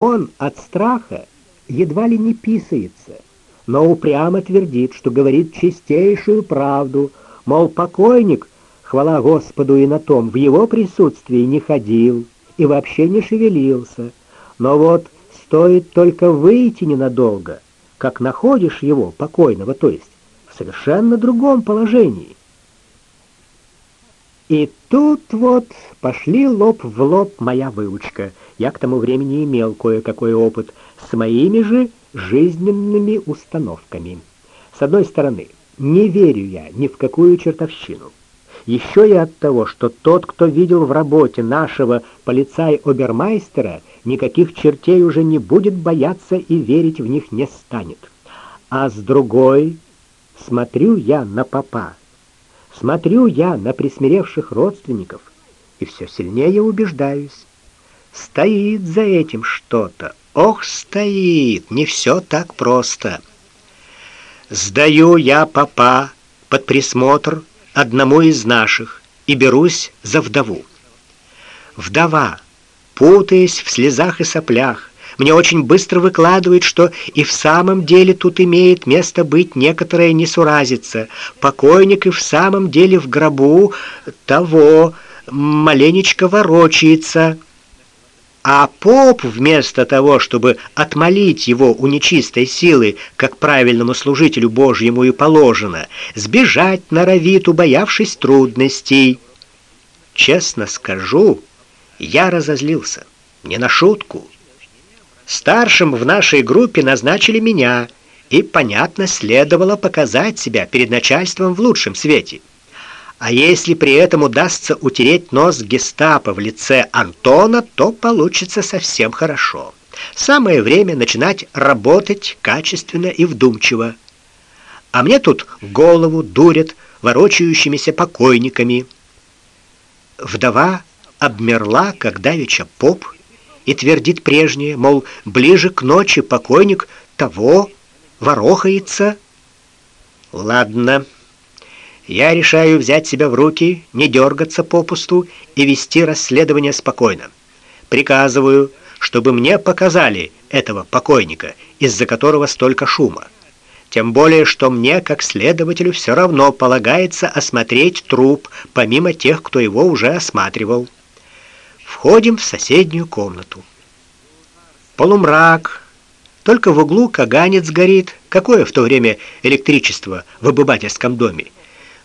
Он от страха едва ли не писается, но упрямо твердит, что говорит чистейшую правду, мол, покойник, хвала Господу и на том, в его присутствии не ходил и вообще не шевелился. Но вот стоит только выйти ненадолго, как находишь его, покойного, то есть в совершенно другом положении. И тут вот пошли лоб в лоб моя выучка. Я к тому времени имел кое-какой опыт с моими же жизненными установками. С одной стороны, не верю я ни в какую чертовщину. Еще и от того, что тот, кто видел в работе нашего полицай-обермайстера, никаких чертей уже не будет бояться и верить в них не станет. А с другой, смотрю я на папа, Смотрю я на присмиревших родственников и все сильнее убеждаюсь. Стоит за этим что-то. Ох, стоит, не все так просто. Сдаю я папа под присмотр одному из наших и берусь за вдову. Вдова, путаясь в слезах и соплях, мне очень быстро выкладывает, что и в самом деле тут имеет место быть некоторая несуразица. Покойник и в самом деле в гробу того маленечко ворочается. А поп вместо того, чтобы отмолить его у нечистой силы, как правильному служителю Божьему и положено, сбежать норовит, убоявшись трудностей. Честно скажу, я разозлился. Не на шутку. Старшим в нашей группе назначили меня, и, понятно, следовало показать себя перед начальством в лучшем свете. А если при этом удастся утереть нос гестапо в лице Антона, то получится совсем хорошо. Самое время начинать работать качественно и вдумчиво. А мне тут голову дурят ворочающимися покойниками. Вдова обмерла, как давеча поп, и твердит прежнее, мол, ближе к ночи покойник того ворохается. Ладно. Я решаю взять себя в руки, не дергаться попусту и вести расследование спокойно. Приказываю, чтобы мне показали этого покойника, из-за которого столько шума. Тем более, что мне, как следователю, все равно полагается осмотреть труп, помимо тех, кто его уже осматривал. Входим в соседнюю комнату. Полумрак. Только в углу каганец горит. Какое в то время электричество в обывательском доме?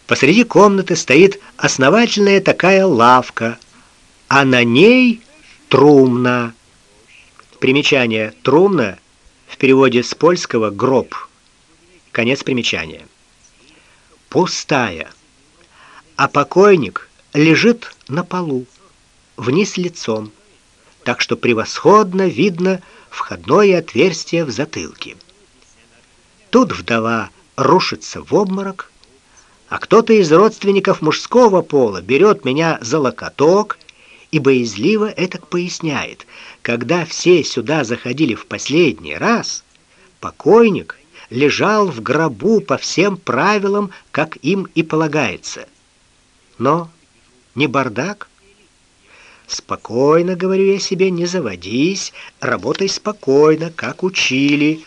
Посреди комнаты стоит основательная такая лавка, а на ней трумна. Примечание: трумна в переводе с польского гроб. Конец примечания. Пустая. А покойник лежит на полу вниз лицом, так что превосходно видно входное отверстие в затылке. Тут вдова рушится в обморок, а кто-то из родственников мужского пола берет меня за локоток и боязливо это поясняет. Когда все сюда заходили в последний раз, покойник лежал в гробу по всем правилам, как им и полагается. Но не бардак, Спокойно, говорю я себе, не заводись, работай спокойно, как учили.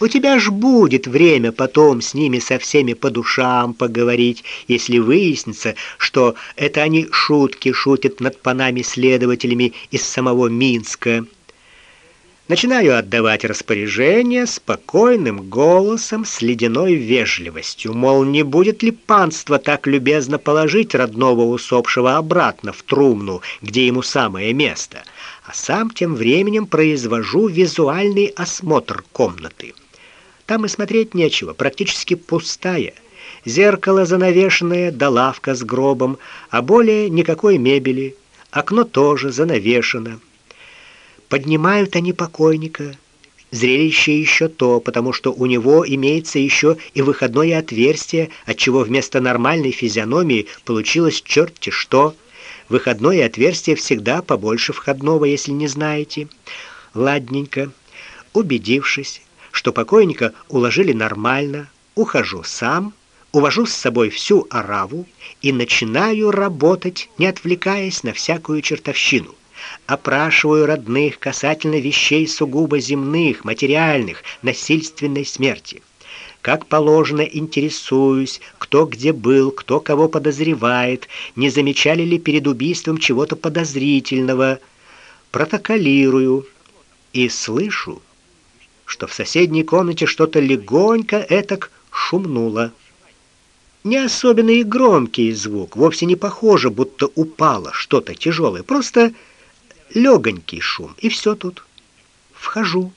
У тебя ж будет время потом с ними со всеми по душам поговорить, если выяснится, что это они шутки шутят над панами следователями из самого Минска. Начинаю отдавать распоряжения спокойным голосом с ледяной вежливостью, мол, не будет ли панство так любезно положить родного усопшего обратно в трумну, где ему самое место, а сам тем временем произвожу визуальный осмотр комнаты. Там и смотреть нечего, практически пустая. Зеркало занавешенное, да лавка с гробом, а более никакой мебели. Окно тоже занавешено. Поднимают они покойника. Зрелище еще то, потому что у него имеется еще и выходное отверстие, от чего вместо нормальной физиономии получилось черти что. Выходное отверстие всегда побольше входного, если не знаете. Ладненько. Убедившись, что покойника уложили нормально, ухожу сам, увожу с собой всю ораву и начинаю работать, не отвлекаясь на всякую чертовщину. Опрашиваю родных касательно вещей сугубо земных, материальных, насильственной смерти. Как положено, интересуюсь, кто где был, кто кого подозревает, не замечали ли перед убийством чего-то подозрительного. Протоколирую и слышу, что в соседней комнате что-то легонько этак шумнуло. Не особенно и громкий звук, вовсе не похоже, будто упало что-то тяжелое, просто легонький шум, и все тут. Вхожу.